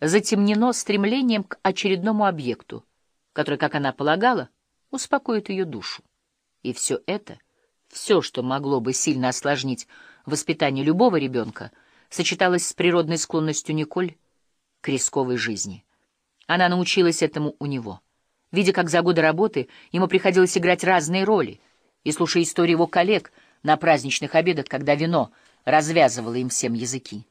затемнено стремлением к очередному объекту, который, как она полагала, успокоит ее душу. И все это, все, что могло бы сильно осложнить воспитание любого ребенка, сочеталось с природной склонностью Николь к рисковой жизни. Она научилась этому у него. Видя, как за годы работы ему приходилось играть разные роли, и слушая истории его коллег на праздничных обедах, когда вино развязывало им всем языки.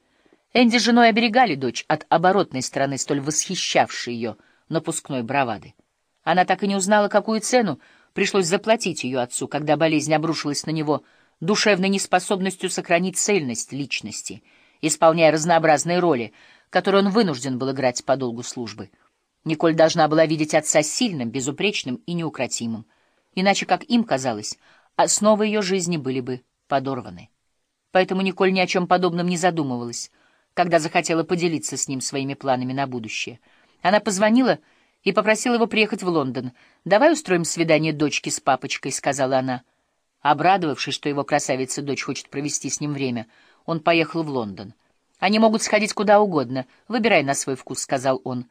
Энди с женой оберегали дочь от оборотной стороны, столь восхищавшей ее напускной бравады. Она так и не узнала, какую цену пришлось заплатить ее отцу, когда болезнь обрушилась на него душевной неспособностью сохранить цельность личности, исполняя разнообразные роли, которые он вынужден был играть по долгу службы. Николь должна была видеть отца сильным, безупречным и неукротимым. Иначе, как им казалось, основы ее жизни были бы подорваны. Поэтому Николь ни о чем подобном не задумывалась, когда захотела поделиться с ним своими планами на будущее. Она позвонила и попросила его приехать в Лондон. «Давай устроим свидание дочки с папочкой», — сказала она. Обрадовавшись, что его красавица-дочь хочет провести с ним время, он поехал в Лондон. «Они могут сходить куда угодно. Выбирай на свой вкус», — сказал он.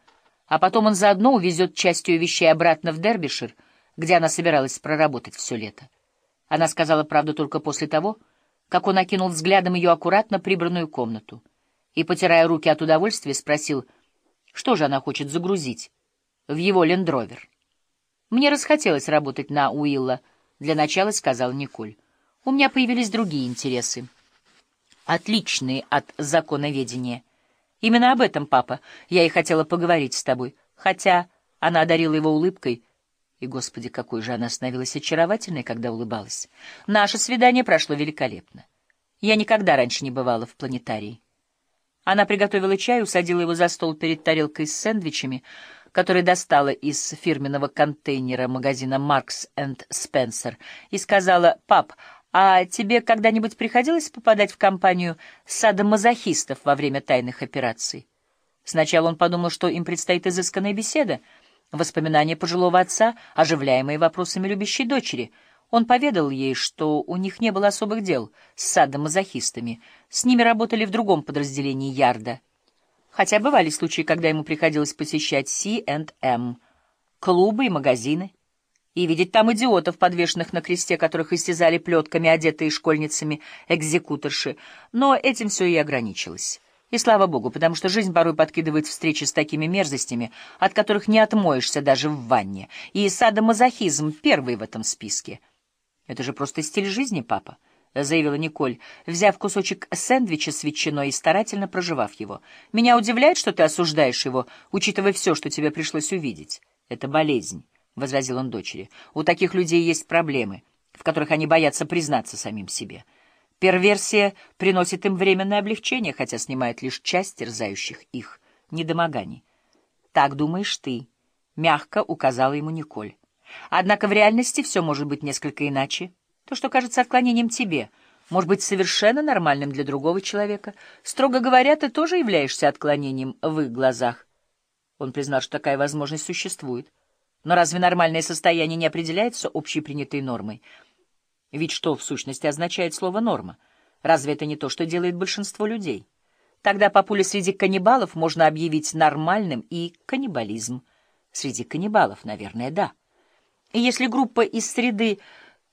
А потом он заодно увезет часть ее вещей обратно в Дербишир, где она собиралась проработать все лето. Она сказала правду только после того, как он окинул взглядом ее аккуратно прибранную комнату и, потирая руки от удовольствия, спросил, что же она хочет загрузить в его лендровер. «Мне расхотелось работать на Уилла», — для начала сказал Николь. «У меня появились другие интересы, отличные от законоведения. Именно об этом, папа, я и хотела поговорить с тобой. Хотя она одарила его улыбкой, и, господи, какой же она становилась очаровательной, когда улыбалась. Наше свидание прошло великолепно. Я никогда раньше не бывала в планетарии. Она приготовила чай, усадила его за стол перед тарелкой с сэндвичами, который достала из фирменного контейнера магазина «Маркс энд Спенсер», и сказала, «Пап, а тебе когда-нибудь приходилось попадать в компанию садомазохистов во время тайных операций?» Сначала он подумал, что им предстоит изысканная беседа, воспоминания пожилого отца, оживляемые вопросами любящей дочери. Он поведал ей, что у них не было особых дел с садомазохистами, с ними работали в другом подразделении Ярда — хотя бывали случаи, когда ему приходилось посещать C&M, клубы и магазины, и видеть там идиотов, подвешенных на кресте, которых истязали плетками, одетые школьницами экзекуторши, но этим все и ограничилось. И слава богу, потому что жизнь порой подкидывает встречи с такими мерзостями, от которых не отмоешься даже в ванне, и садомазохизм первый в этом списке. Это же просто стиль жизни, папа. — заявила Николь, взяв кусочек сэндвича с ветчиной и старательно проживав его. — Меня удивляет, что ты осуждаешь его, учитывая все, что тебе пришлось увидеть. — Это болезнь, — возразил он дочери. — У таких людей есть проблемы, в которых они боятся признаться самим себе. Перверсия приносит им временное облегчение, хотя снимает лишь часть терзающих их недомоганий. — Так думаешь ты, — мягко указала ему Николь. — Однако в реальности все может быть несколько иначе. — то, что кажется отклонением тебе, может быть совершенно нормальным для другого человека. Строго говоря, ты тоже являешься отклонением в их глазах. Он признал, что такая возможность существует. Но разве нормальное состояние не определяется общепринятой нормой? Ведь что в сущности означает слово «норма»? Разве это не то, что делает большинство людей? Тогда по пуле среди каннибалов можно объявить нормальным и каннибализм. Среди каннибалов, наверное, да. И если группа из среды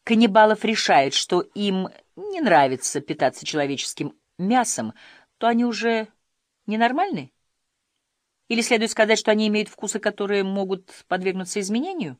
каннибалов решает, что им не нравится питаться человеческим мясом, то они уже ненормальны? Или следует сказать, что они имеют вкусы, которые могут подвергнуться изменению?